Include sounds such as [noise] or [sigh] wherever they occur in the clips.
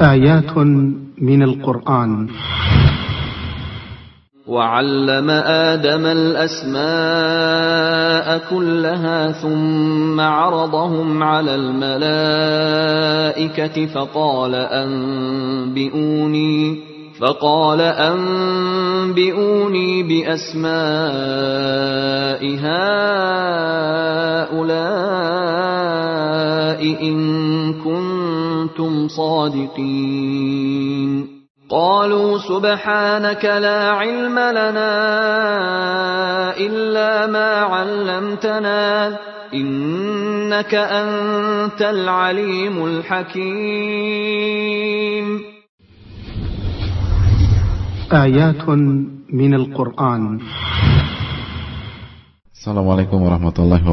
آيات من القرآن. وعلم آدم الأسماء كلها ثم عرضهم على الملائكة فقال أنبئوني فقال أنبئوني بأسماء هؤلاء. إن كنتم صادقين. قالوا سبحانك لا علم لنا إلا ما علمتنا إنك أنت العليم الحكيم. آيات من القرآن. السلام عليكم ورحمة الله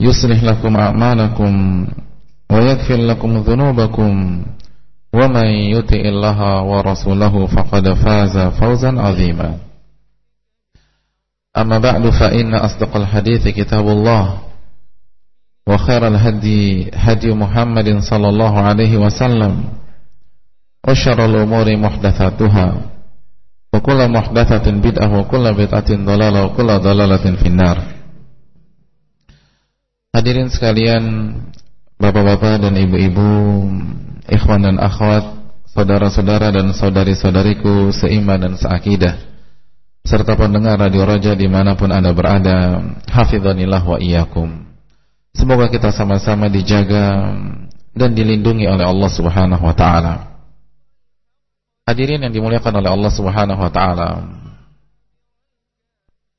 يصلح لكم أعمالكم ويغفر لكم ذنوبكم ومن يطع الله ورسوله فقد فاز فوزا عظيما. أما بعد فإن أصدق الحديث كتاب الله وخير الهدي هدي محمد صلى الله عليه وسلم وشر الأمور محدثاتها. وكل محدثة بدعة وكل بدعة ضلالة وكل ضلالة في النار. Hadirin sekalian, bapak-bapak dan ibu-ibu ikhwan dan akhwat, saudara-saudara dan saudari-saudariku seiman dan seakidah, serta pendengar Radio Raja di mana pun anda berada, hafidhanillah wa iyyakum. Semoga kita sama-sama dijaga dan dilindungi oleh Allah Subhanahu wa taala. Hadirin yang dimuliakan oleh Allah Subhanahu wa taala.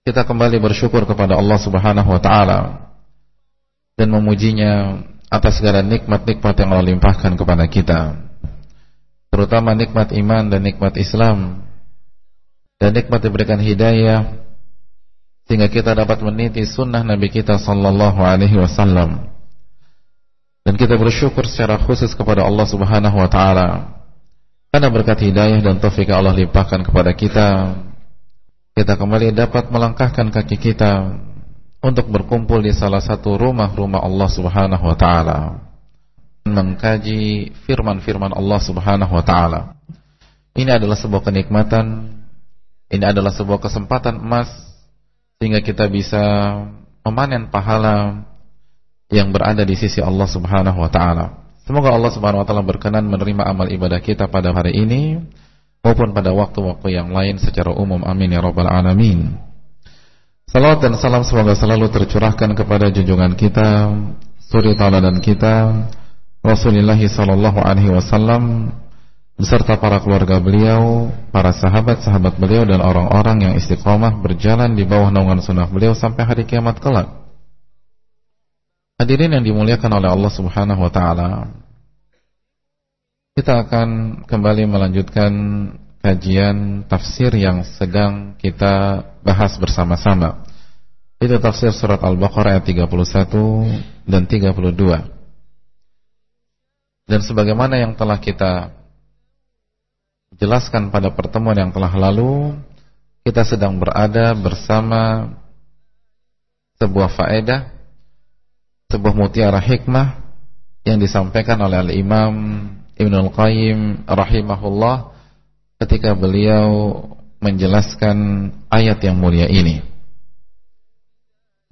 Kita kembali bersyukur kepada Allah Subhanahu wa taala dan memujinya atas segala nikmat-nikmat yang Allah limpahkan kepada kita. Terutama nikmat iman dan nikmat Islam. Dan nikmat diberikan hidayah. Sehingga kita dapat meniti sunnah Nabi kita sallallahu alaihi wasallam. Dan kita bersyukur secara khusus kepada Allah Subhanahu wa taala. Karena berkat hidayah dan taufik Allah limpahkan kepada kita kita kembali dapat melangkahkan kaki kita untuk berkumpul di salah satu rumah-rumah Allah Subhanahu wa taala mengkaji firman-firman Allah Subhanahu wa taala. Ini adalah sebuah kenikmatan, ini adalah sebuah kesempatan emas sehingga kita bisa memanen pahala yang berada di sisi Allah Subhanahu wa taala. Semoga Allah Subhanahu wa taala berkenan menerima amal ibadah kita pada hari ini maupun pada waktu-waktu yang lain secara umum. Amin ya rabbal alamin. Salawat dan salam semoga selalu tercurahkan kepada junjungan kita, suri tauladan kita, Rasulullah sallallahu alaihi wasallam beserta para keluarga beliau, para sahabat-sahabat beliau dan orang-orang yang istiqomah berjalan di bawah naungan sunnah beliau sampai hari kiamat kelak. Hadirin yang dimuliakan oleh Allah Subhanahu wa taala. Kita akan kembali melanjutkan kajian tafsir yang sedang kita bahas bersama-sama. Itu tafsir surat Al-Baqarah ayat 31 dan 32. Dan sebagaimana yang telah kita jelaskan pada pertemuan yang telah lalu, kita sedang berada bersama sebuah faedah, sebuah mutiara hikmah yang disampaikan oleh Al-Imam Ibnul Qayyim rahimahullah ketika beliau menjelaskan ayat yang mulia ini.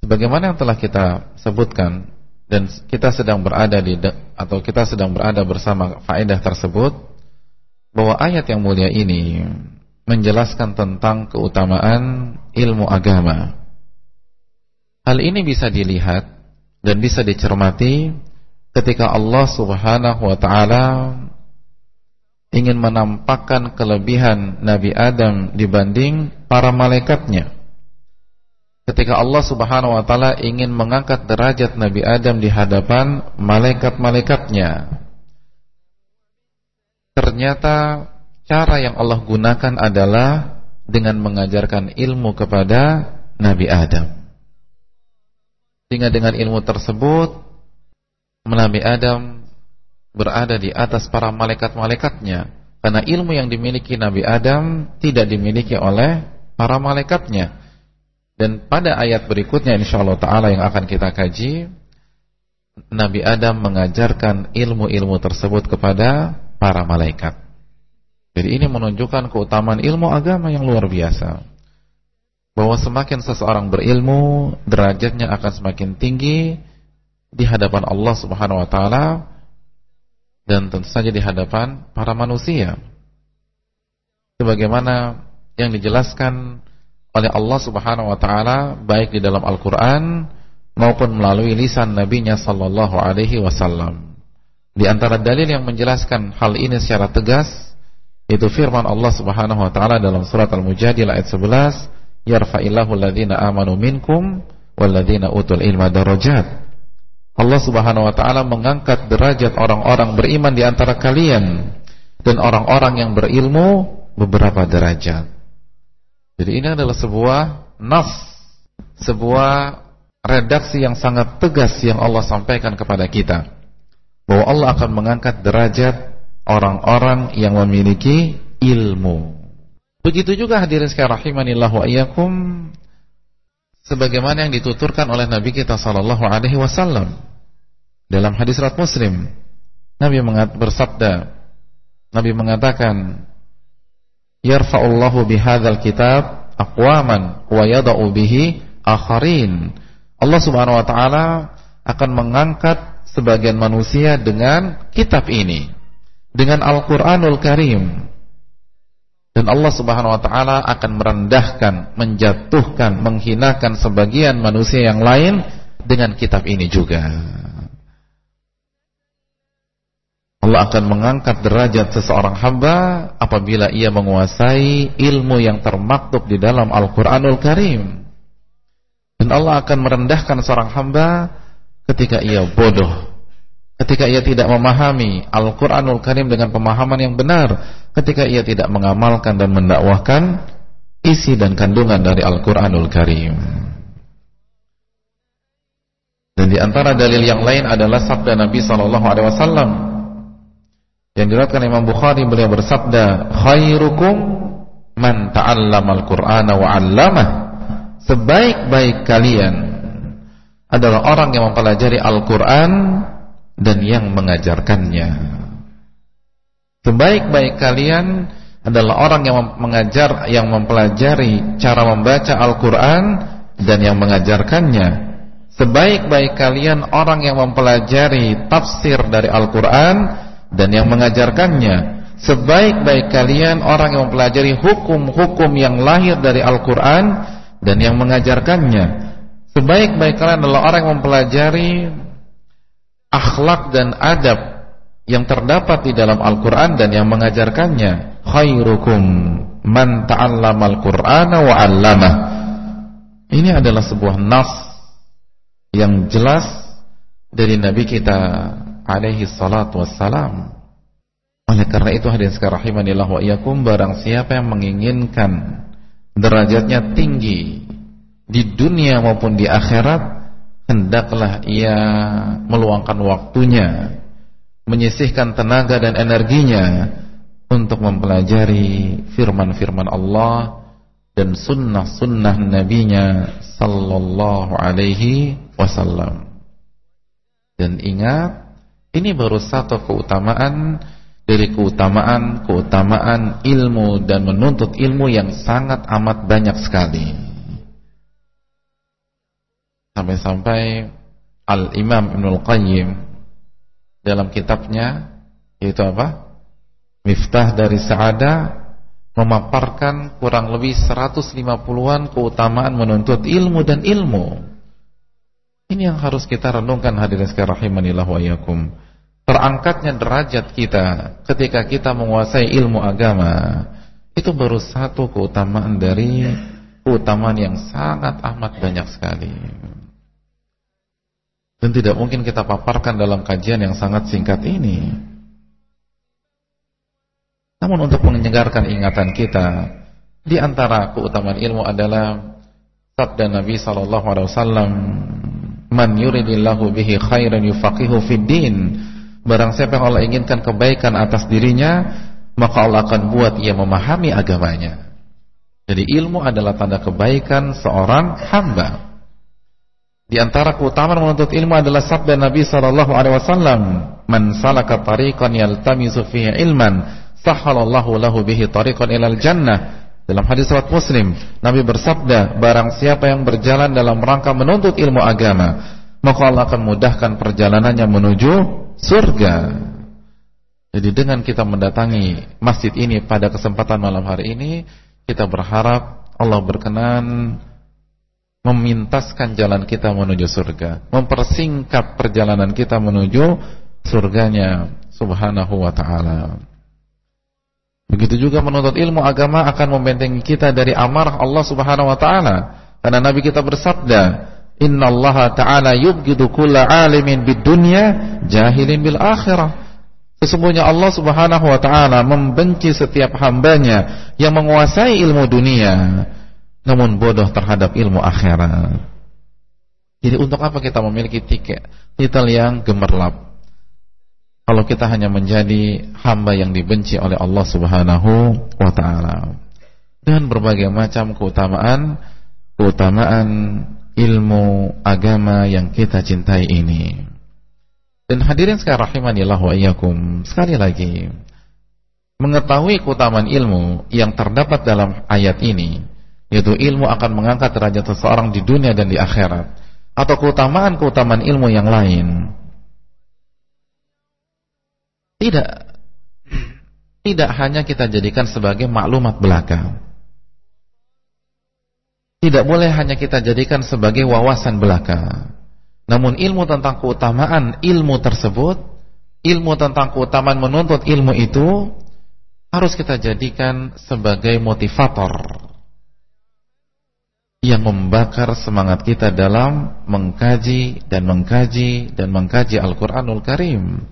Sebagaimana yang telah kita sebutkan dan kita sedang berada di atau kita sedang berada bersama faedah tersebut bahwa ayat yang mulia ini menjelaskan tentang keutamaan ilmu agama. Hal ini bisa dilihat dan bisa dicermati ketika Allah Subhanahu wa taala ingin menampakkan kelebihan Nabi Adam dibanding para malaikatnya. Ketika Allah Subhanahu wa taala ingin mengangkat derajat Nabi Adam di hadapan malaikat-malaikatnya. Ternyata cara yang Allah gunakan adalah dengan mengajarkan ilmu kepada Nabi Adam. Sehingga dengan ilmu tersebut Nabi Adam berada di atas para malaikat-malaikatnya karena ilmu yang dimiliki Nabi Adam tidak dimiliki oleh para malaikatnya. Dan pada ayat berikutnya insyaallah taala yang akan kita kaji Nabi Adam mengajarkan ilmu-ilmu tersebut kepada para malaikat. Jadi ini menunjukkan keutamaan ilmu agama yang luar biasa. Bahwa semakin seseorang berilmu, derajatnya akan semakin tinggi di hadapan Allah Subhanahu wa taala dan tentu saja di hadapan para manusia. Sebagaimana yang dijelaskan oleh Allah Subhanahu wa taala baik di dalam Al-Qur'an maupun melalui lisan nabinya sallallahu alaihi wasallam. Di antara dalil yang menjelaskan hal ini secara tegas itu firman Allah Subhanahu wa taala dalam surat Al-Mujadilah ayat 11, "Yarfa'illahu alladhina amanu minkum walladhina utul ilma darajat." Allah Subhanahu wa taala mengangkat derajat orang-orang beriman di antara kalian dan orang-orang yang berilmu beberapa derajat. Jadi ini adalah sebuah nas, sebuah redaksi yang sangat tegas yang Allah sampaikan kepada kita bahwa Allah akan mengangkat derajat orang-orang yang memiliki ilmu. Begitu juga hadirin sekalian rahimanillah wa iyyakum sebagaimana yang dituturkan oleh Nabi kita sallallahu alaihi wasallam dalam hadis riwayat Muslim. Nabi bersabda, Nabi mengatakan, "Yarfa'ullahu bihadzal kitab aqwaman wa yada'u bihi akharin." Allah Subhanahu wa taala akan mengangkat sebagian manusia dengan kitab ini dengan Al-Qur'anul Karim dan Allah Subhanahu wa taala akan merendahkan, menjatuhkan, menghinakan sebagian manusia yang lain dengan kitab ini juga. Allah akan mengangkat derajat seseorang hamba apabila ia menguasai ilmu yang termaktub di dalam Al-Qur'anul Karim. Dan Allah akan merendahkan seorang hamba ketika ia bodoh, ketika ia tidak memahami Al-Quranul Karim dengan pemahaman yang benar, ketika ia tidak mengamalkan dan mendakwahkan isi dan kandungan dari Al-Quranul Karim. Dan di antara dalil yang lain adalah sabda Nabi Wasallam yang diriwayatkan Imam Bukhari beliau bersabda, "Khairukum man ta'allama al-Qur'ana wa 'allamah." Sebaik-baik kalian adalah orang yang mempelajari Al-Quran dan yang mengajarkannya. Sebaik-baik kalian adalah orang yang mengajar, yang mempelajari cara membaca Al-Quran dan yang mengajarkannya. Sebaik-baik kalian orang yang mempelajari tafsir dari Al-Quran dan yang mengajarkannya. Sebaik-baik kalian orang yang mempelajari hukum-hukum yang lahir dari Al-Quran dan yang mengajarkannya. Sebaik-baik kalian adalah orang yang mempelajari akhlak dan adab yang terdapat di dalam Al-Quran dan yang mengajarkannya. Khairukum man ta'allamal Qur'ana wa 'allamah. Ini adalah sebuah nas yang jelas dari Nabi kita alaihi salatu wassalam. Oleh karena itu hadirin sekalian rahimanillah wa iyyakum barang siapa yang menginginkan derajatnya tinggi di dunia maupun di akhirat hendaklah ia meluangkan waktunya menyisihkan tenaga dan energinya untuk mempelajari firman-firman Allah dan sunnah-sunnah nabinya sallallahu alaihi wasallam. Dan ingat ini baru satu keutamaan dari keutamaan-keutamaan ilmu dan menuntut ilmu yang sangat amat banyak sekali Sampai-sampai Al-Imam Ibnul Qayyim dalam kitabnya yaitu apa? Miftah dari Sa'ada memaparkan kurang lebih 150-an keutamaan menuntut ilmu dan ilmu. Ini yang harus kita renungkan hadirin sekalian rahimanillah wa yakum. Terangkatnya derajat kita ketika kita menguasai ilmu agama itu baru satu keutamaan dari keutamaan yang sangat amat banyak sekali. Dan tidak mungkin kita paparkan dalam kajian yang sangat singkat ini. Namun untuk menyegarkan ingatan kita, di antara keutamaan ilmu adalah sabda Nabi sallallahu alaihi wasallam, "Man yuridillahu bihi khairan yufaqihu fid din." Barang siapa yang Allah inginkan kebaikan atas dirinya, maka Allah akan buat ia memahami agamanya. Jadi ilmu adalah tanda kebaikan seorang hamba. Di antara keutamaan menuntut ilmu adalah sabda Nabi sallallahu alaihi wasallam, "Man salaka tariqan yaltamisu fihi ilman, sahalallahu lahu bihi tariqan ilal jannah. Dalam hadis riwayat Muslim Nabi bersabda barang siapa yang berjalan dalam rangka menuntut ilmu agama maka Allah akan mudahkan perjalanannya menuju surga. Jadi dengan kita mendatangi masjid ini pada kesempatan malam hari ini kita berharap Allah berkenan memintaskan jalan kita menuju surga mempersingkat perjalanan kita menuju surganya subhanahu wa ta'ala Begitu juga menuntut ilmu agama akan membentengi kita dari amarah Allah Subhanahu wa taala. Karena Nabi kita bersabda, "Innallaha ta'ala yubghidu kulla 'alimin bid dunya jahilin bil akhirah." Sesungguhnya Allah Subhanahu wa taala membenci setiap hambanya yang menguasai ilmu dunia namun bodoh terhadap ilmu akhirat. Jadi untuk apa kita memiliki tiket titel yang gemerlap? kalau kita hanya menjadi hamba yang dibenci oleh Allah Subhanahu wa taala. Dengan berbagai macam keutamaan keutamaan ilmu agama yang kita cintai ini. Dan hadirin sekalian rahimanillah wa iyyakum, sekali lagi mengetahui keutamaan ilmu yang terdapat dalam ayat ini yaitu ilmu akan mengangkat derajat seseorang di dunia dan di akhirat atau keutamaan-keutamaan ilmu yang lain tidak tidak hanya kita jadikan sebagai maklumat belaka. Tidak boleh hanya kita jadikan sebagai wawasan belaka. Namun ilmu tentang keutamaan ilmu tersebut, ilmu tentang keutamaan menuntut ilmu itu harus kita jadikan sebagai motivator yang membakar semangat kita dalam mengkaji dan mengkaji dan mengkaji Al-Qur'anul Karim.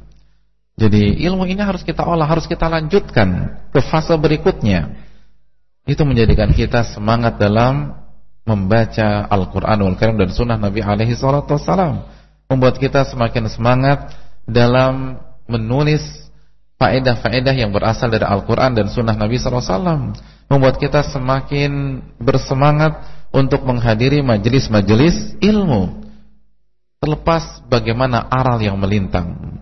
Jadi ilmu ini harus kita olah, harus kita lanjutkan ke fase berikutnya. Itu menjadikan kita semangat dalam membaca Al-Quranul Karim dan Sunnah Nabi Alaihi Wasallam. Membuat kita semakin semangat dalam menulis faedah-faedah yang berasal dari Al-Quran dan Sunnah Nabi SAW. Membuat kita semakin bersemangat untuk menghadiri majelis-majelis ilmu. Terlepas bagaimana aral yang melintang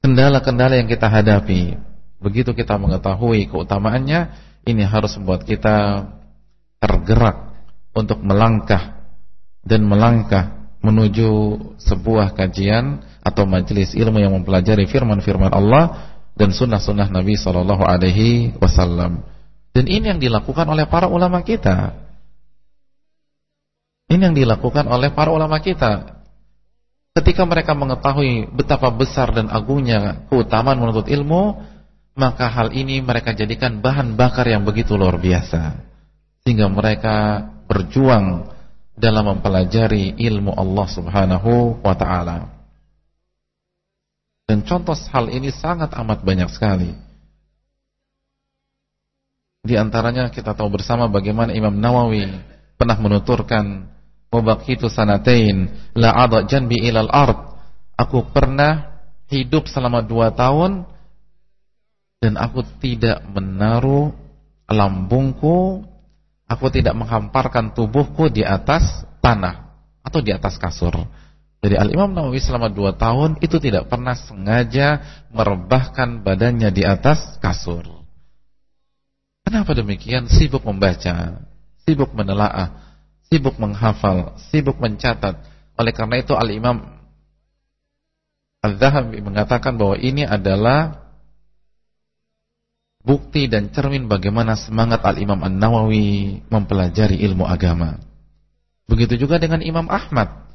kendala-kendala yang kita hadapi. Begitu kita mengetahui keutamaannya, ini harus membuat kita tergerak untuk melangkah dan melangkah menuju sebuah kajian atau majelis ilmu yang mempelajari firman-firman Allah dan sunnah-sunnah Nabi Shallallahu Alaihi Wasallam. Dan ini yang dilakukan oleh para ulama kita. Ini yang dilakukan oleh para ulama kita. Ketika mereka mengetahui betapa besar dan agungnya keutamaan menuntut ilmu, maka hal ini mereka jadikan bahan bakar yang begitu luar biasa. Sehingga mereka berjuang dalam mempelajari ilmu Allah Subhanahu wa taala. Dan contoh hal ini sangat amat banyak sekali. Di antaranya kita tahu bersama bagaimana Imam Nawawi pernah menuturkan Wabakitu sanatain la ada janbi ilal ard. Aku pernah hidup selama dua tahun dan aku tidak menaruh lambungku, aku tidak menghamparkan tubuhku di atas tanah atau di atas kasur. Jadi Al-Imam Nawawi selama dua tahun itu tidak pernah sengaja merebahkan badannya di atas kasur. Kenapa demikian? Sibuk membaca, sibuk menelaah, sibuk menghafal, sibuk mencatat. Oleh karena itu Al-Imam Al-Zahabi mengatakan bahwa ini adalah bukti dan cermin bagaimana semangat Al-Imam An-Nawawi mempelajari ilmu agama. Begitu juga dengan Imam Ahmad.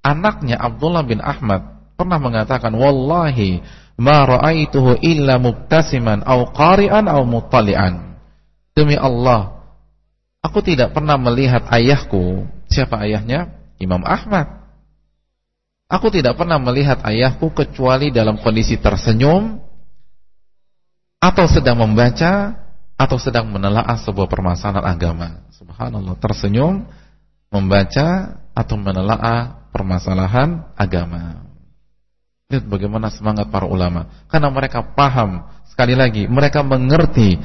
Anaknya Abdullah bin Ahmad pernah mengatakan, "Wallahi ma ra'aituhu illa mubtasiman aw qari'an aw muttali'an." Demi Allah, aku tidak pernah melihat ayahku. Siapa ayahnya? Imam Ahmad. Aku tidak pernah melihat ayahku kecuali dalam kondisi tersenyum atau sedang membaca atau sedang menelaah sebuah permasalahan agama. Subhanallah, tersenyum, membaca atau menelaah permasalahan agama. Lihat bagaimana semangat para ulama. Karena mereka paham, sekali lagi, mereka mengerti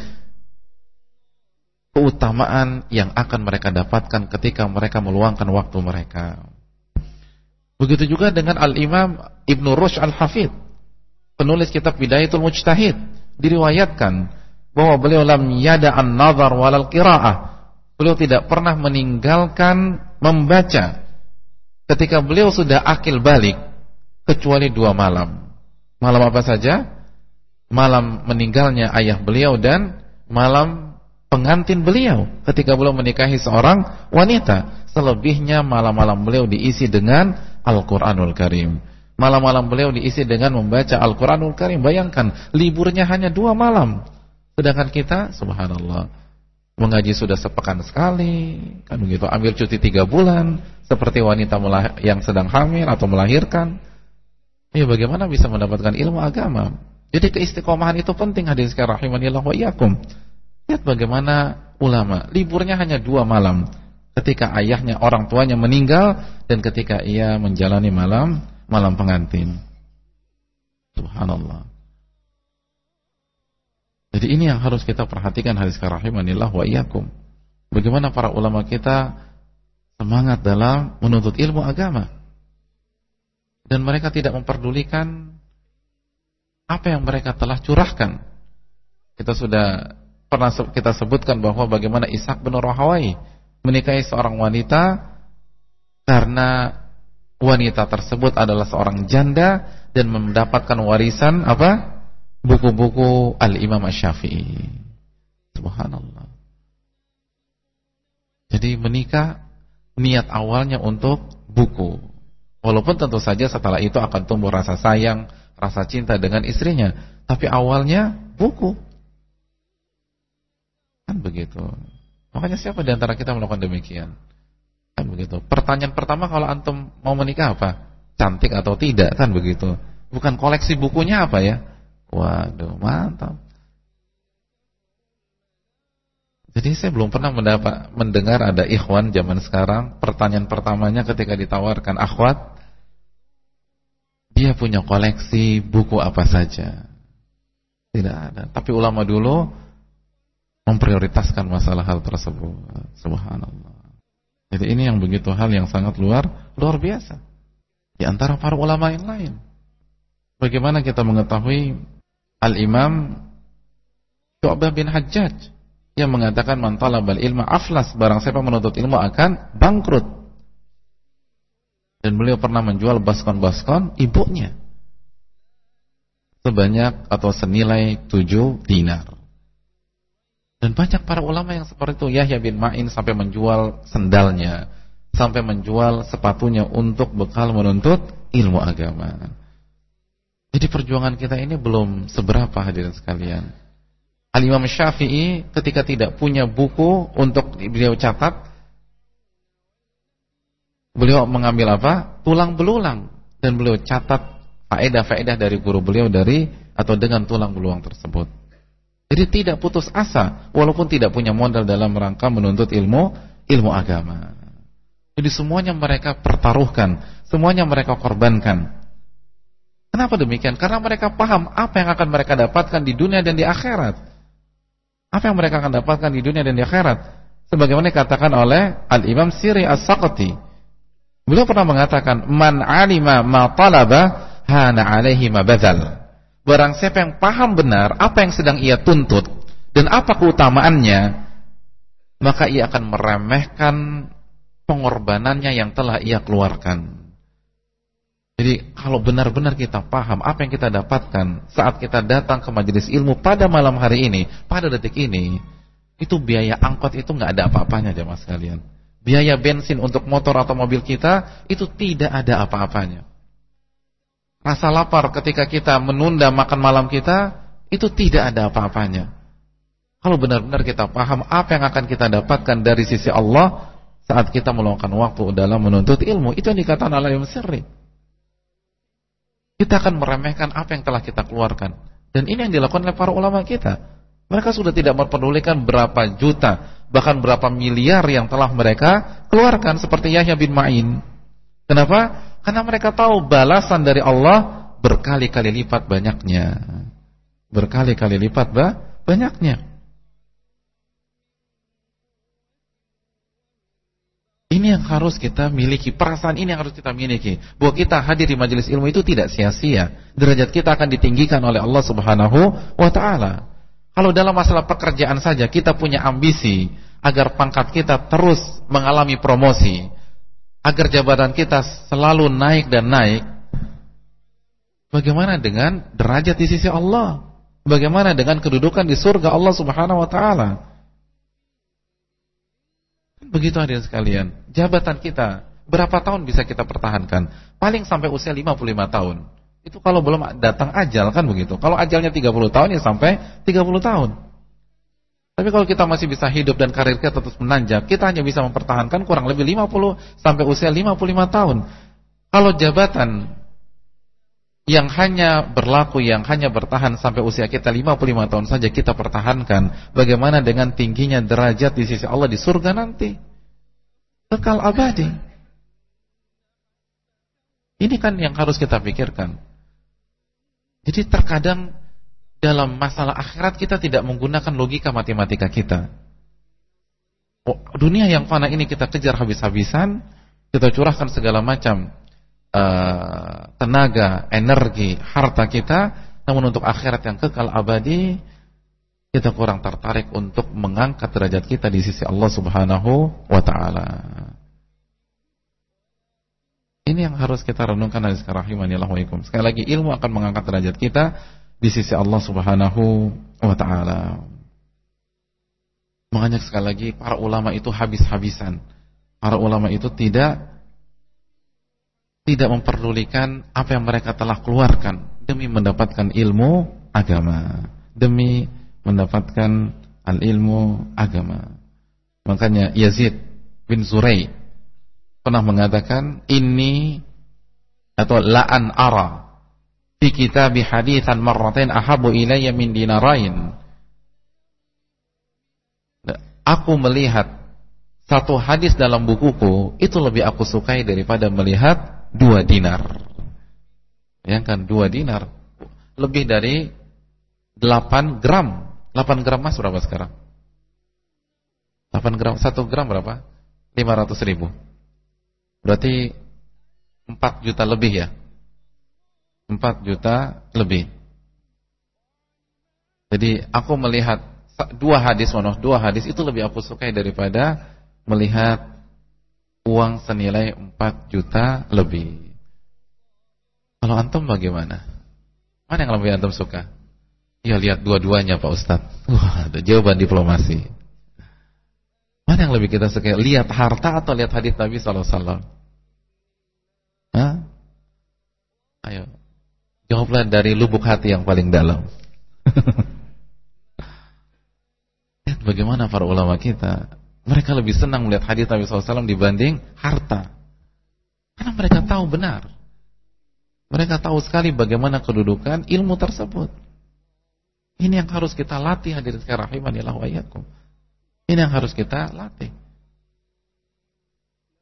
keutamaan yang akan mereka dapatkan ketika mereka meluangkan waktu mereka. Begitu juga dengan Al-Imam Ibnu Rush Al-Hafidh, penulis kitab Bidayatul Mujtahid diriwayatkan bahwa beliau lam yada an-nazar walal qiraah. Beliau tidak pernah meninggalkan membaca ketika beliau sudah akil balik kecuali dua malam. Malam apa saja? Malam meninggalnya ayah beliau dan malam pengantin beliau ketika beliau menikahi seorang wanita. Selebihnya malam-malam beliau diisi dengan Al-Qur'anul Karim. Malam-malam beliau diisi dengan membaca Al-Quranul Karim. Bayangkan, liburnya hanya dua malam. Sedangkan kita, subhanallah, mengaji sudah sepekan sekali, kan begitu. Ambil cuti tiga bulan, seperti wanita yang sedang hamil atau melahirkan. Ya bagaimana bisa mendapatkan ilmu agama? Jadi keistiqomahan itu penting hadis rahimanillah wa iyyakum. Lihat bagaimana ulama, liburnya hanya dua malam. Ketika ayahnya, orang tuanya meninggal dan ketika ia menjalani malam malam pengantin. Subhanallah. Jadi ini yang harus kita perhatikan hadis karahimanillah wa iyyakum. Bagaimana para ulama kita semangat dalam menuntut ilmu agama. Dan mereka tidak memperdulikan apa yang mereka telah curahkan. Kita sudah pernah kita sebutkan bahwa bagaimana Ishak bin Rahawai menikahi seorang wanita karena wanita tersebut adalah seorang janda dan mendapatkan warisan apa? Buku-buku Al-Imam Asy-Syafi'i. Subhanallah. Jadi menikah niat awalnya untuk buku. Walaupun tentu saja setelah itu akan tumbuh rasa sayang, rasa cinta dengan istrinya, tapi awalnya buku. Kan begitu. Makanya siapa di antara kita melakukan demikian? Kan begitu. Pertanyaan pertama kalau antum mau menikah apa? Cantik atau tidak kan begitu. Bukan koleksi bukunya apa ya? Waduh, mantap. Jadi saya belum pernah mendapat mendengar ada ikhwan zaman sekarang pertanyaan pertamanya ketika ditawarkan akhwat dia punya koleksi buku apa saja. Tidak ada. Tapi ulama dulu memprioritaskan masalah hal tersebut. Subhanallah. Jadi ini yang begitu hal yang sangat luar luar biasa. Di antara para ulama yang lain. Bagaimana kita mengetahui Al-Imam Syu'bah bin Hajjaj yang mengatakan man talabal ilma aflas barang siapa menuntut ilmu akan bangkrut. Dan beliau pernah menjual baskon-baskon ibunya sebanyak atau senilai tujuh dinar. Dan banyak para ulama yang seperti itu. Yahya bin Ma'in sampai menjual sendalnya. Sampai menjual sepatunya untuk bekal menuntut ilmu agama. Jadi perjuangan kita ini belum seberapa hadirin sekalian. Al-Imam Syafi'i ketika tidak punya buku untuk beliau catat, beliau mengambil apa? Tulang belulang dan beliau catat faedah-faedah dari guru beliau dari atau dengan tulang belulang tersebut. Jadi tidak putus asa walaupun tidak punya modal dalam rangka menuntut ilmu ilmu agama. Jadi semuanya mereka pertaruhkan, semuanya mereka korbankan. Kenapa demikian? Karena mereka paham apa yang akan mereka dapatkan di dunia dan di akhirat. Apa yang mereka akan dapatkan di dunia dan di akhirat? Sebagaimana dikatakan oleh Al-Imam Siri As-Saqati. Beliau pernah mengatakan, "Man 'alima ma talaba hana 'alaihi ma badzal." Barang siapa yang paham benar apa yang sedang ia tuntut dan apa keutamaannya, maka ia akan meremehkan pengorbanannya yang telah ia keluarkan. Jadi kalau benar-benar kita paham apa yang kita dapatkan saat kita datang ke majelis ilmu pada malam hari ini, pada detik ini, itu biaya angkot itu nggak ada apa-apanya jemaah sekalian. Biaya bensin untuk motor atau mobil kita itu tidak ada apa-apanya. Rasa lapar ketika kita menunda makan malam kita itu tidak ada apa-apanya. Kalau benar-benar kita paham apa yang akan kita dapatkan dari sisi Allah saat kita meluangkan waktu dalam menuntut ilmu, itu yang dikatakan Imam Sirri kita akan meremehkan apa yang telah kita keluarkan. Dan ini yang dilakukan oleh para ulama kita. Mereka sudah tidak memperdulikan berapa juta, bahkan berapa miliar yang telah mereka keluarkan seperti Yahya bin Ma'in. Kenapa? Karena mereka tahu balasan dari Allah berkali-kali lipat banyaknya. Berkali-kali lipat banyaknya. Ini yang harus kita miliki, perasaan ini yang harus kita miliki. Bahwa kita hadir di majelis ilmu itu tidak sia-sia. Derajat kita akan ditinggikan oleh Allah Subhanahu wa taala. Kalau dalam masalah pekerjaan saja kita punya ambisi agar pangkat kita terus mengalami promosi, agar jabatan kita selalu naik dan naik. Bagaimana dengan derajat di sisi Allah? Bagaimana dengan kedudukan di surga Allah Subhanahu wa taala? Begitu hadirin sekalian, jabatan kita berapa tahun bisa kita pertahankan? Paling sampai usia 55 tahun. Itu kalau belum datang ajal kan begitu. Kalau ajalnya 30 tahun ya sampai 30 tahun. Tapi kalau kita masih bisa hidup dan karir kita terus menanjak, kita hanya bisa mempertahankan kurang lebih 50 sampai usia 55 tahun. Kalau jabatan yang hanya berlaku, yang hanya bertahan sampai usia kita 55 tahun saja kita pertahankan, bagaimana dengan tingginya derajat di sisi Allah di surga nanti? Kekal abadi. Ini kan yang harus kita pikirkan. Jadi terkadang dalam masalah akhirat kita tidak menggunakan logika matematika kita. Oh, dunia yang fana ini kita kejar habis-habisan, kita curahkan segala macam uh, tenaga, energi, harta kita, namun untuk akhirat yang kekal abadi kita kurang tertarik untuk mengangkat derajat kita di sisi Allah Subhanahu wa taala. Ini yang harus kita renungkan dari sekarang rahimanillah wa ikum. Sekali lagi ilmu akan mengangkat derajat kita di sisi Allah Subhanahu wa taala. Makanya sekali lagi para ulama itu habis-habisan. Para ulama itu tidak tidak memperdulikan apa yang mereka telah keluarkan demi mendapatkan ilmu agama, demi mendapatkan al-ilmu agama. Makanya Yazid bin Zurai pernah mengatakan ini atau la'an ara fi kitab haditsan marratain ahabu ilayya min dinarain. Aku melihat satu hadis dalam bukuku itu lebih aku sukai daripada melihat dua dinar. Bayangkan dua dinar lebih dari 8 gram. 8 gram emas berapa sekarang? 8 gram, 1 gram berapa? 500 ribu. Berarti 4 juta lebih ya? 4 juta lebih. Jadi aku melihat dua hadis, dua hadis itu lebih aku sukai daripada melihat uang senilai 4 juta lebih. Kalau antum bagaimana? Mana yang lebih antum suka? Ya lihat dua-duanya Pak Ustadz. Wah, ada jawaban diplomasi. Mana yang lebih kita suka? Lihat harta atau lihat hadis Nabi sallallahu alaihi wasallam? Hah? Ayo. Jawablah dari lubuk hati yang paling dalam. [laughs] lihat bagaimana para ulama kita mereka lebih senang melihat hadis Nabi SAW dibanding harta. Karena mereka tahu benar. Mereka tahu sekali bagaimana kedudukan ilmu tersebut. Ini yang harus kita latih hadirin sekalian rahimanillah wa. Ini yang harus kita latih.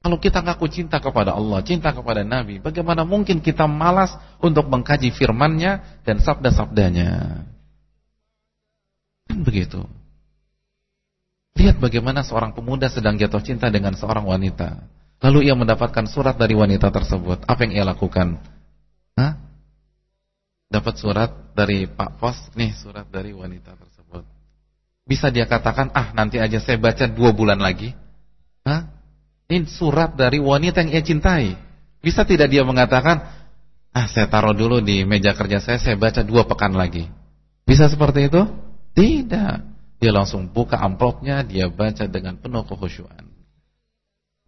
Kalau kita ngaku cinta kepada Allah, cinta kepada Nabi, bagaimana mungkin kita malas untuk mengkaji firman-Nya dan sabda-sabdanya? Kan begitu. Lihat bagaimana seorang pemuda sedang jatuh cinta dengan seorang wanita. Lalu ia mendapatkan surat dari wanita tersebut. Apa yang ia lakukan? Hah? Dapat surat dari Pak Pos, nih surat dari wanita tersebut. Bisa dia katakan, ah nanti aja saya baca dua bulan lagi. Hah? Ini surat dari wanita yang ia cintai. Bisa tidak dia mengatakan, Ah, saya taruh dulu di meja kerja saya, saya baca dua pekan lagi. Bisa seperti itu? Tidak. Dia langsung buka amplopnya, dia baca dengan penuh kehusuan.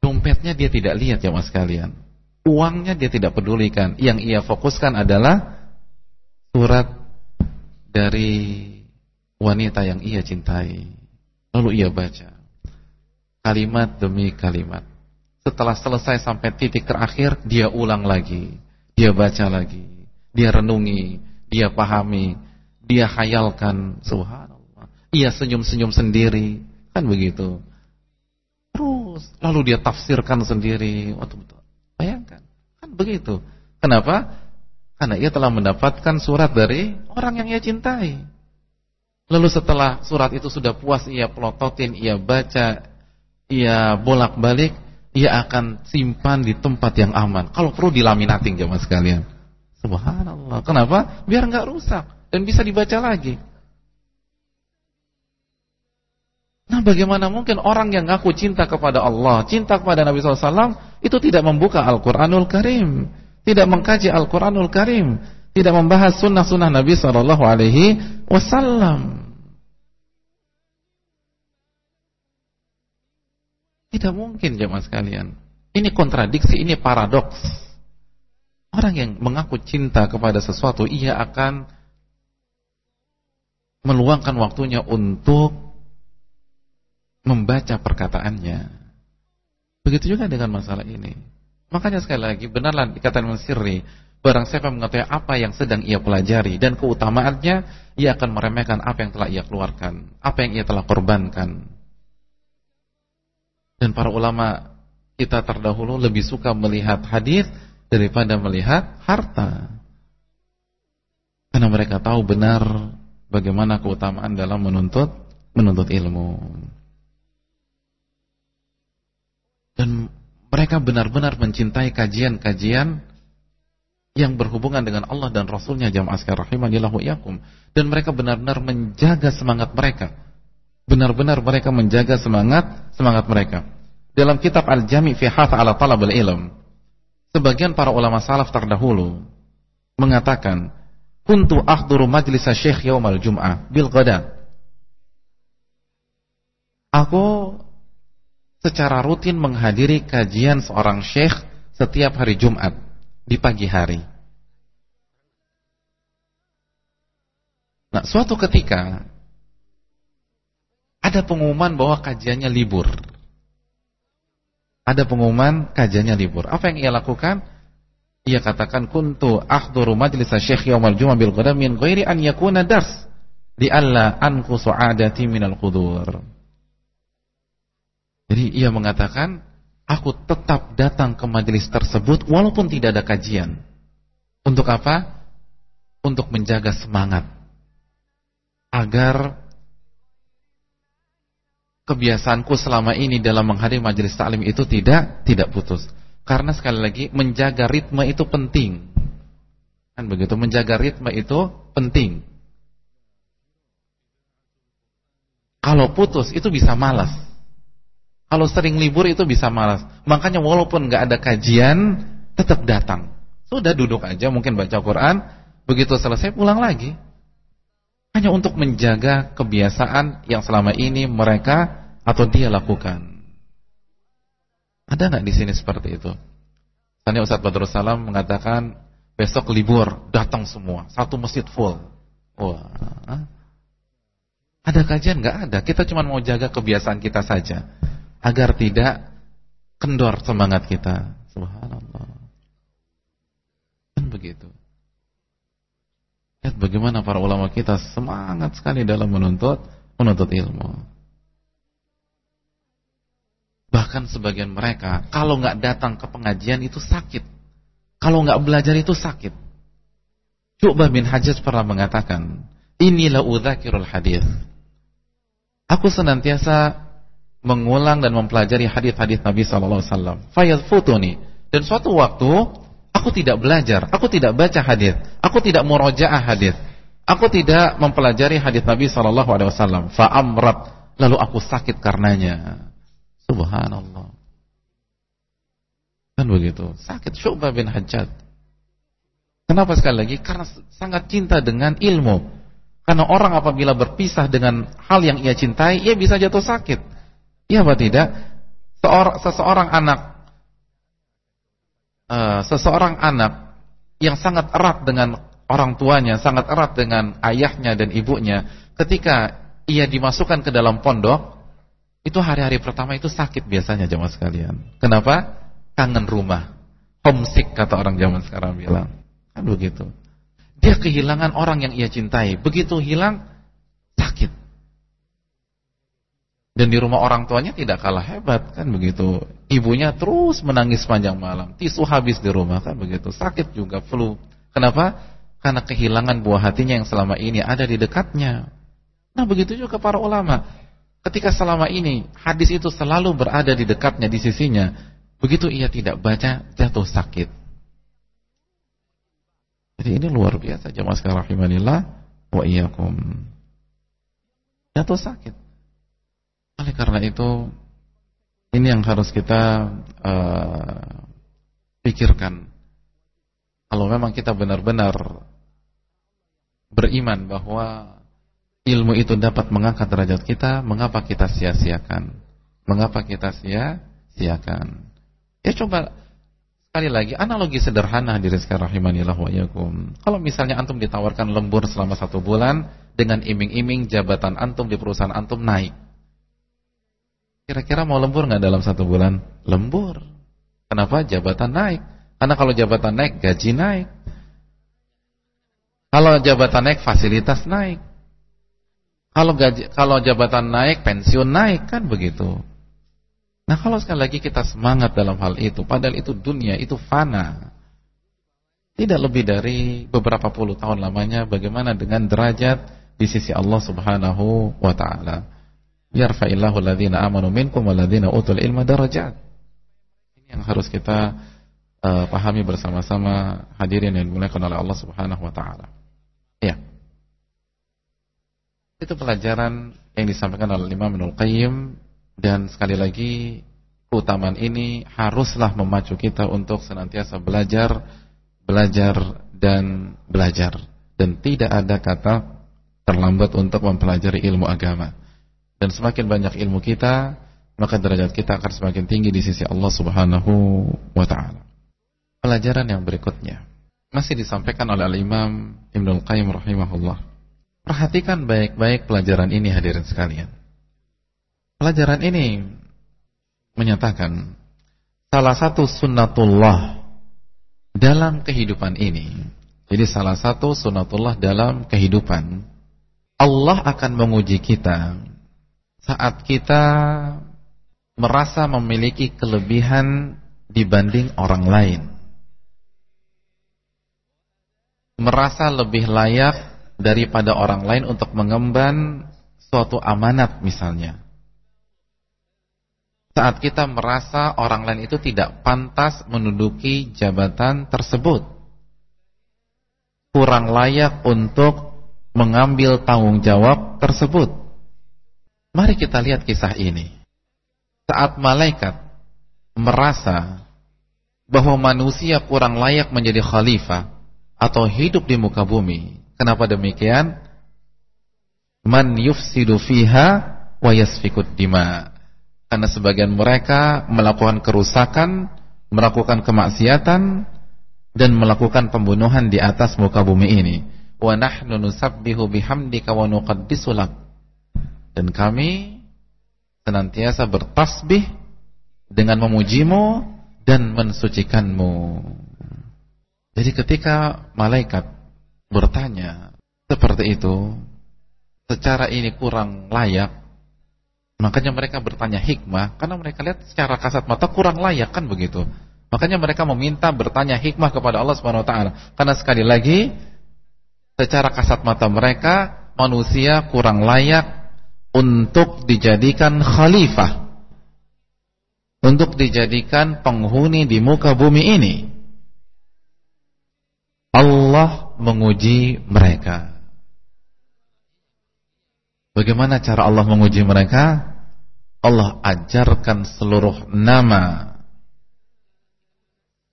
Dompetnya dia tidak lihat ya mas kalian. Uangnya dia tidak pedulikan. Yang ia fokuskan adalah surat dari wanita yang ia cintai. Lalu ia baca. Kalimat demi kalimat. Setelah selesai sampai titik terakhir, dia ulang lagi dia baca lagi, dia renungi, dia pahami, dia khayalkan, subhanallah. Ia senyum-senyum sendiri, kan begitu. Terus lalu dia tafsirkan sendiri. Waktu betul. Bayangkan, kan begitu. Kenapa? Karena ia telah mendapatkan surat dari orang yang ia cintai. Lalu setelah surat itu sudah puas, ia pelototin, ia baca, ia bolak-balik, ia akan simpan di tempat yang aman. Kalau perlu dilaminating jemaah sekalian. Subhanallah. Kenapa? Biar nggak rusak dan bisa dibaca lagi. Nah bagaimana mungkin orang yang ngaku cinta kepada Allah, cinta kepada Nabi SAW, itu tidak membuka Al-Quranul Karim, tidak mengkaji Al-Quranul Karim, tidak membahas sunnah-sunnah Nabi SAW. Tidak mungkin jemaah sekalian. Ini kontradiksi, ini paradoks. Orang yang mengaku cinta kepada sesuatu, ia akan meluangkan waktunya untuk membaca perkataannya. Begitu juga dengan masalah ini. Makanya sekali lagi, benarlah dikatakan Sirri, barang siapa mengetahui apa yang sedang ia pelajari dan keutamaannya, ia akan meremehkan apa yang telah ia keluarkan, apa yang ia telah korbankan. Dan para ulama kita terdahulu lebih suka melihat hadis daripada melihat harta. Karena mereka tahu benar bagaimana keutamaan dalam menuntut menuntut ilmu. Dan mereka benar-benar mencintai kajian-kajian yang berhubungan dengan Allah dan Rasulnya jamaah sekalian rahimanillahu iyakum dan mereka benar-benar menjaga semangat mereka benar-benar mereka menjaga semangat semangat mereka. Dalam kitab Al-Jami fi Hafa ala Talab al-Ilm, sebagian para ulama salaf terdahulu mengatakan, "Kuntu ahduru majlis Syekh yaumal Jum'ah bil ghada." Aku secara rutin menghadiri kajian seorang syekh setiap hari Jumat di pagi hari. Nah, suatu ketika ada pengumuman bahwa kajiannya libur. Ada pengumuman kajiannya libur. Apa yang ia lakukan? Ia katakan kuntu ahduru majlis syekh yaumal jum'ah bil ghadam min ghairi an yakuna dars di alla anqusu adati minal qudur. Jadi ia mengatakan aku tetap datang ke majelis tersebut walaupun tidak ada kajian. Untuk apa? Untuk menjaga semangat agar kebiasaanku selama ini dalam menghadiri majelis taklim itu tidak tidak putus. Karena sekali lagi menjaga ritme itu penting. Kan begitu, menjaga ritme itu penting. Kalau putus itu bisa malas. Kalau sering libur itu bisa malas. Makanya walaupun nggak ada kajian, tetap datang. Sudah duduk aja mungkin baca Quran, begitu selesai pulang lagi. Hanya untuk menjaga kebiasaan yang selama ini mereka atau dia lakukan. Ada nggak di sini seperti itu? Tadi Ustaz Badrul Salam mengatakan besok libur, datang semua, satu masjid full. Wah. Ada kajian nggak ada? Kita cuma mau jaga kebiasaan kita saja agar tidak kendor semangat kita. Subhanallah. Kan begitu. Lihat bagaimana para ulama kita semangat sekali dalam menuntut menuntut ilmu. Bahkan sebagian mereka kalau nggak datang ke pengajian itu sakit. Kalau nggak belajar itu sakit. Coba bin Hajjaj pernah mengatakan, inilah udzakirul hadis. Aku senantiasa mengulang dan mempelajari hadis-hadis Nabi sallallahu alaihi wasallam. Fayadfutuni. Dan suatu waktu Aku tidak belajar, aku tidak baca hadis, aku tidak murojaah hadis, aku tidak mempelajari hadis Nabi Shallallahu Alaihi Wasallam. Faamrat, lalu aku sakit karenanya. Subhanallah. Kan begitu, sakit Syu'bah bin. Kenapa sekali lagi? Karena sangat cinta dengan ilmu. Karena orang apabila berpisah dengan hal yang ia cintai, ia bisa jatuh sakit. Iya apa tidak? Seorang, seseorang anak, uh, seseorang anak yang sangat erat dengan orang tuanya, sangat erat dengan ayahnya dan ibunya, ketika ia dimasukkan ke dalam pondok, itu hari-hari pertama itu sakit biasanya jemaah sekalian. Kenapa? Kangen rumah. Homesick kata orang zaman sekarang bilang. Kan begitu. Dia kehilangan orang yang ia cintai. Begitu hilang, sakit. Dan di rumah orang tuanya tidak kalah hebat kan begitu. Ibunya terus menangis panjang malam. Tisu habis di rumah kan begitu. Sakit juga flu. Kenapa? Karena kehilangan buah hatinya yang selama ini ada di dekatnya. Nah begitu juga para ulama. Ketika selama ini hadis itu selalu berada di dekatnya, di sisinya. Begitu ia tidak baca, jatuh sakit. Jadi ini luar biasa jemaah sekalian rahimanillah wa iyyakum. Jatuh sakit. Karena itu ini yang harus kita uh, pikirkan. Kalau memang kita benar-benar beriman bahwa ilmu itu dapat mengangkat derajat kita, mengapa kita sia-siakan? Mengapa kita sia-siakan? Ya coba Sekali lagi, analogi sederhana diri sekalian rahimanillah wa yakum. Kalau misalnya antum ditawarkan lembur selama satu bulan dengan iming-iming jabatan antum di perusahaan antum naik. Kira-kira mau lembur nggak dalam satu bulan? Lembur. Kenapa? Jabatan naik. Karena kalau jabatan naik, gaji naik. Kalau jabatan naik, fasilitas naik. Kalau gaji, kalau jabatan naik, pensiun naik kan begitu. Nah kalau sekali lagi kita semangat dalam hal itu Padahal itu dunia, itu fana Tidak lebih dari beberapa puluh tahun lamanya Bagaimana dengan derajat di sisi Allah subhanahu wa ta'ala Yarfa'illahu ladhina amanu minkum Waladhina utul ilma darajat Ini yang harus kita uh, pahami bersama-sama Hadirin yang dimuliakan oleh Allah subhanahu wa ta'ala Ya Itu pelajaran yang disampaikan oleh Imam Ibnul Qayyim dan sekali lagi keutamaan ini haruslah memacu kita untuk senantiasa belajar, belajar dan belajar. Dan tidak ada kata terlambat untuk mempelajari ilmu agama. Dan semakin banyak ilmu kita, maka derajat kita akan semakin tinggi di sisi Allah Subhanahu wa taala. Pelajaran yang berikutnya masih disampaikan oleh Al-Imam Ibnu Qayyim rahimahullah. Perhatikan baik-baik pelajaran ini hadirin sekalian. Pelajaran ini menyatakan salah satu sunnatullah dalam kehidupan ini. Jadi salah satu sunnatullah dalam kehidupan Allah akan menguji kita saat kita merasa memiliki kelebihan dibanding orang lain. Merasa lebih layak daripada orang lain untuk mengemban suatu amanat misalnya. Saat kita merasa orang lain itu tidak pantas menduduki jabatan tersebut. Kurang layak untuk mengambil tanggung jawab tersebut mari kita lihat kisah ini. Saat malaikat merasa bahwa manusia kurang layak menjadi khalifah atau hidup di muka bumi. Kenapa demikian? Man yufsidu fiha wa yasfikud dima' karena sebagian mereka melakukan kerusakan, melakukan kemaksiatan dan melakukan pembunuhan di atas muka bumi ini. Wa nahnu nusabbihu bihamdika wa nuqaddisu Dan kami senantiasa bertasbih dengan memujimu dan mensucikanmu. Jadi ketika malaikat bertanya seperti itu, secara ini kurang layak Makanya mereka bertanya hikmah karena mereka lihat secara kasat mata kurang layak kan begitu. Makanya mereka meminta bertanya hikmah kepada Allah Subhanahu wa taala. Karena sekali lagi secara kasat mata mereka manusia kurang layak untuk dijadikan khalifah. Untuk dijadikan penghuni di muka bumi ini. Allah menguji mereka. Bagaimana cara Allah menguji mereka? Allah ajarkan seluruh nama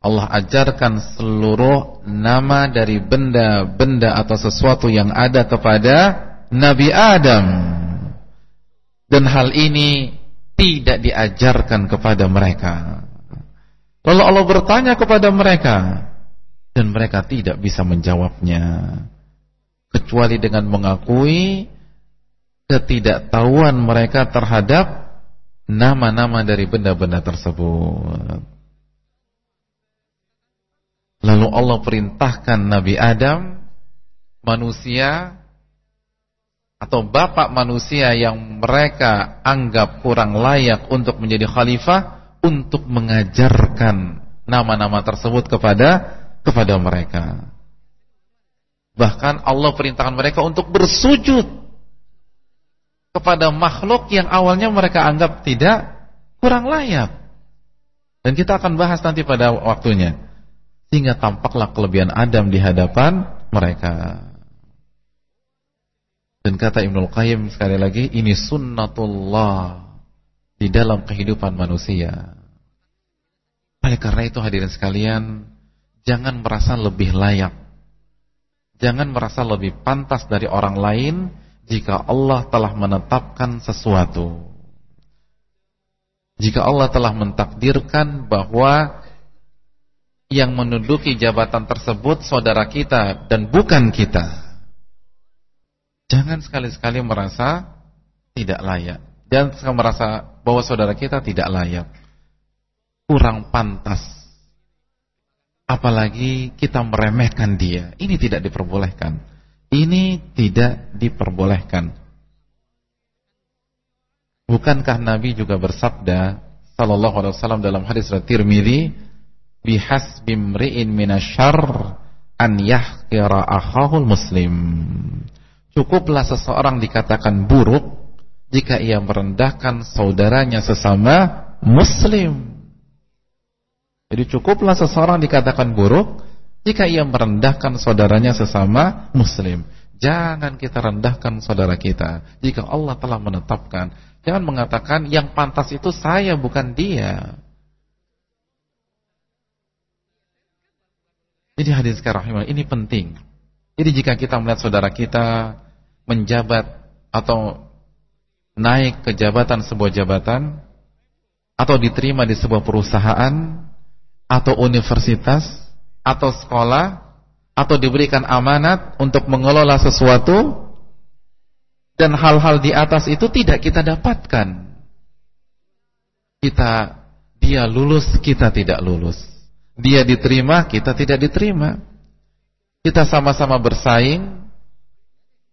Allah ajarkan seluruh nama dari benda-benda atau sesuatu yang ada kepada Nabi Adam. Dan hal ini tidak diajarkan kepada mereka. Lalu Allah bertanya kepada mereka dan mereka tidak bisa menjawabnya kecuali dengan mengakui ketidaktahuan mereka terhadap nama-nama dari benda-benda tersebut. Lalu Allah perintahkan Nabi Adam manusia atau bapak manusia yang mereka anggap kurang layak untuk menjadi khalifah untuk mengajarkan nama-nama tersebut kepada kepada mereka. Bahkan Allah perintahkan mereka untuk bersujud kepada makhluk yang awalnya mereka anggap tidak kurang layak. Dan kita akan bahas nanti pada waktunya. Sehingga tampaklah kelebihan Adam di hadapan mereka. Dan kata Ibnul Qayyim sekali lagi, ini sunnatullah di dalam kehidupan manusia. Oleh karena itu hadirin sekalian, jangan merasa lebih layak. Jangan merasa lebih pantas dari orang lain jika Allah telah menetapkan sesuatu. Jika Allah telah mentakdirkan bahwa yang menduduki jabatan tersebut saudara kita dan bukan kita. Jangan sekali-sekali merasa tidak layak. Jangan merasa bahwa saudara kita tidak layak. Kurang pantas apalagi kita meremehkan dia. Ini tidak diperbolehkan. Ini tidak diperbolehkan. Bukankah Nabi juga bersabda sallallahu alaihi wasallam dalam hadis riwayat Tirmizi, "Bihasbi imri'in minasyarr an yahqira akhahul muslim." Cukuplah seseorang dikatakan buruk jika ia merendahkan saudaranya sesama muslim. Jadi cukuplah seseorang dikatakan buruk jika ia merendahkan saudaranya sesama muslim. Jangan kita rendahkan saudara kita jika Allah telah menetapkan. Jangan mengatakan yang pantas itu saya bukan dia. Jadi hadis rahimah ini penting. Jadi jika kita melihat saudara kita menjabat atau naik ke jabatan sebuah jabatan atau diterima di sebuah perusahaan atau universitas atau sekolah atau diberikan amanat untuk mengelola sesuatu dan hal-hal di atas itu tidak kita dapatkan. Kita dia lulus, kita tidak lulus. Dia diterima, kita tidak diterima. Kita sama-sama bersaing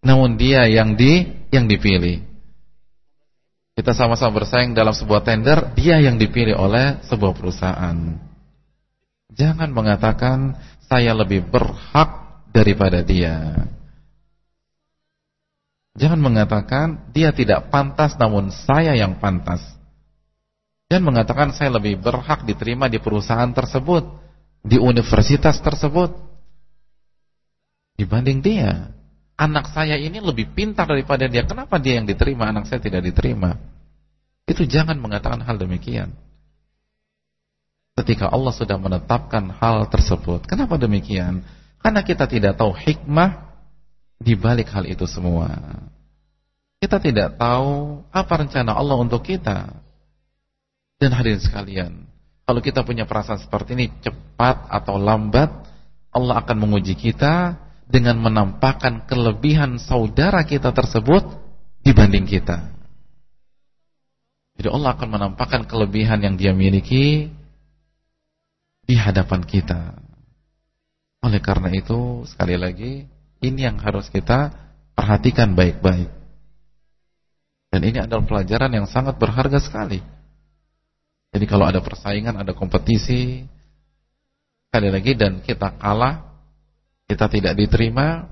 namun dia yang di yang dipilih. Kita sama-sama bersaing dalam sebuah tender, dia yang dipilih oleh sebuah perusahaan. Jangan mengatakan saya lebih berhak daripada dia. Jangan mengatakan dia tidak pantas namun saya yang pantas. Jangan mengatakan saya lebih berhak diterima di perusahaan tersebut, di universitas tersebut dibanding dia. Anak saya ini lebih pintar daripada dia. Kenapa dia yang diterima, anak saya tidak diterima? Itu jangan mengatakan hal demikian ketika Allah sudah menetapkan hal tersebut. Kenapa demikian? Karena kita tidak tahu hikmah di balik hal itu semua. Kita tidak tahu apa rencana Allah untuk kita. Dan hadirin sekalian, kalau kita punya perasaan seperti ini cepat atau lambat, Allah akan menguji kita dengan menampakkan kelebihan saudara kita tersebut dibanding kita. Jadi Allah akan menampakkan kelebihan yang dia miliki di hadapan kita. Oleh karena itu, sekali lagi, ini yang harus kita perhatikan baik-baik. Dan ini adalah pelajaran yang sangat berharga sekali. Jadi kalau ada persaingan, ada kompetisi, sekali lagi dan kita kalah, kita tidak diterima,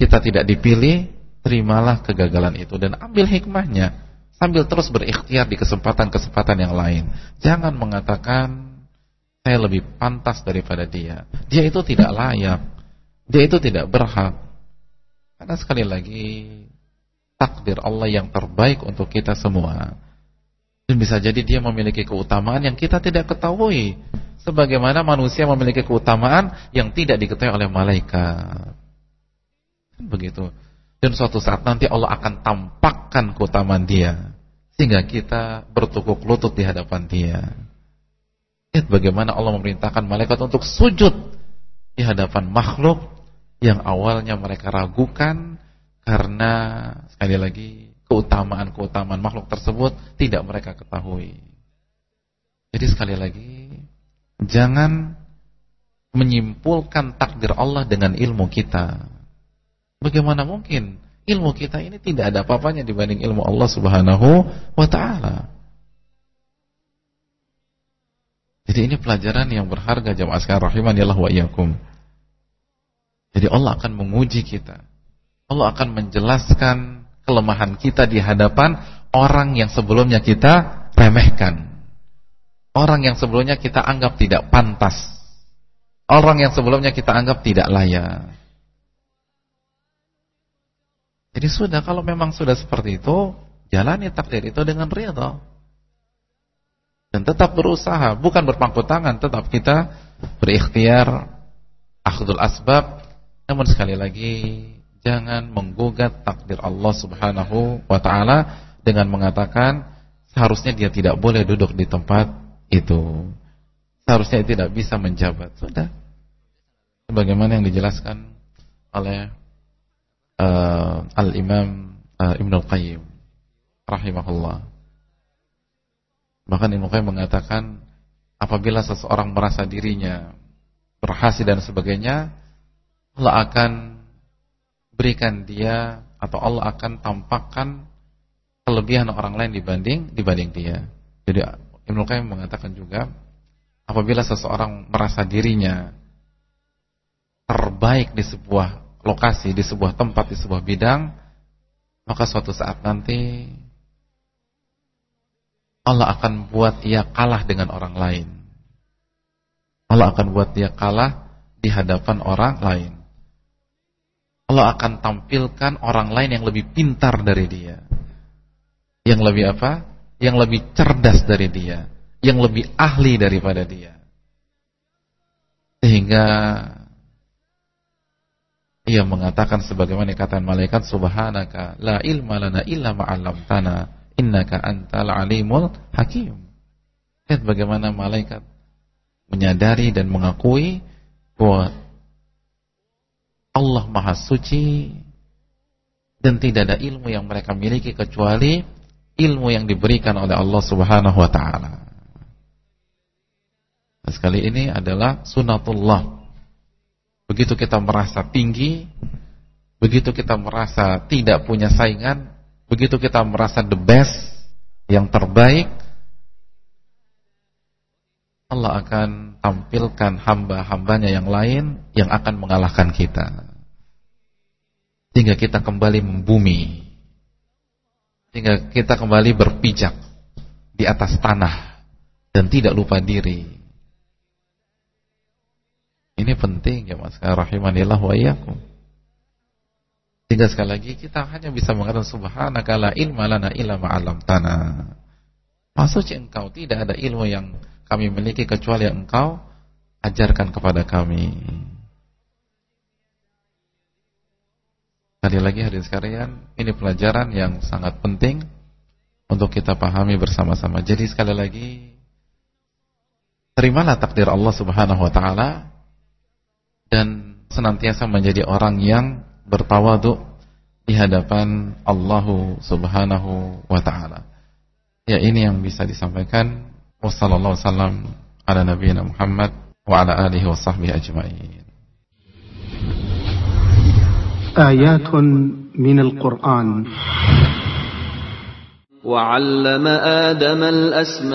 kita tidak dipilih, terimalah kegagalan itu dan ambil hikmahnya sambil terus berikhtiar di kesempatan-kesempatan yang lain. Jangan mengatakan saya lebih pantas daripada dia. Dia itu tidak layak. Dia itu tidak berhak. Karena sekali lagi takdir Allah yang terbaik untuk kita semua. Dan bisa jadi dia memiliki keutamaan yang kita tidak ketahui. Sebagaimana manusia memiliki keutamaan yang tidak diketahui oleh malaikat. Begitu. Dan suatu saat nanti Allah akan tampakkan keutamaan dia sehingga kita bertukuk lutut di hadapan dia. Lihat bagaimana Allah memerintahkan malaikat untuk sujud di hadapan makhluk yang awalnya mereka ragukan karena sekali lagi keutamaan-keutamaan makhluk tersebut tidak mereka ketahui. Jadi sekali lagi jangan menyimpulkan takdir Allah dengan ilmu kita. Bagaimana mungkin ilmu kita ini tidak ada apa-apanya dibanding ilmu Allah Subhanahu wa taala. Jadi ini pelajaran yang berharga jamaah sekalian rahimanillah wa iyyakum. Jadi Allah akan menguji kita. Allah akan menjelaskan kelemahan kita di hadapan orang yang sebelumnya kita remehkan. Orang yang sebelumnya kita anggap tidak pantas. Orang yang sebelumnya kita anggap tidak layak. Jadi sudah kalau memang sudah seperti itu, jalani takdir itu dengan ridha. Dan tetap berusaha, bukan berpangku tangan, tetap kita berikhtiar akhdul asbab. Namun sekali lagi jangan menggugat takdir Allah Subhanahu wa taala dengan mengatakan seharusnya dia tidak boleh duduk di tempat itu seharusnya tidak bisa menjabat. Sudah. Sebagaimana yang dijelaskan oleh uh, Al-Imam uh, Ibnu Qayyim rahimahullah. Bahkan Ibnu Qayyim mengatakan apabila seseorang merasa dirinya berhasil dan sebagainya, Allah akan berikan dia atau Allah akan tampakkan kelebihan orang lain dibanding dibanding dia. Jadi Ibnu Qayyim mengatakan juga apabila seseorang merasa dirinya terbaik di sebuah lokasi, di sebuah tempat, di sebuah bidang, maka suatu saat nanti Allah akan buat ia kalah dengan orang lain. Allah akan buat dia kalah di hadapan orang lain. Allah akan tampilkan orang lain yang lebih pintar dari dia. Yang lebih apa? Yang lebih cerdas dari dia, yang lebih ahli daripada dia. Sehingga ia mengatakan sebagaimana kata malaikat subhanaka la ilma lana illa ma'allamtana innaka antal alimul hakim. Lihat bagaimana malaikat menyadari dan mengakui bahwa Allah Maha Suci dan tidak ada ilmu yang mereka miliki kecuali ilmu yang diberikan oleh Allah Subhanahu wa taala. Sekali ini adalah sunatullah. Begitu kita merasa tinggi, begitu kita merasa tidak punya saingan, begitu kita merasa the best, yang terbaik, Allah akan tampilkan hamba-hambanya yang lain yang akan mengalahkan kita. Sehingga kita kembali membumi sehingga kita kembali berpijak di atas tanah dan tidak lupa diri. Ini penting ya Mas rahimanillah wa iyyakum. Sehingga sekali lagi kita hanya bisa mengatakan subhanaka la ilma lana illa 'allamtana. Maksudnya engkau tidak ada ilmu yang kami miliki kecuali yang engkau ajarkan kepada kami. Sekali lagi hadirin sekalian, ini pelajaran yang sangat penting untuk kita pahami bersama-sama. Jadi sekali lagi terimalah takdir Allah Subhanahu wa taala dan senantiasa menjadi orang yang bertawadu di hadapan Allah Subhanahu wa taala. Ya ini yang bisa disampaikan. Wassalamualaikum warahmatullahi wabarakatuh. Muhammad wa ala alihi ajma'in. آيات من القرآن. وعلم آدم الأسماء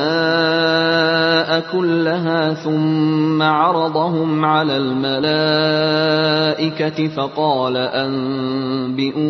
كلها ثم عرضهم على الملائكة فقال أنبئوني.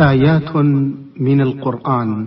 آيات من القرآن.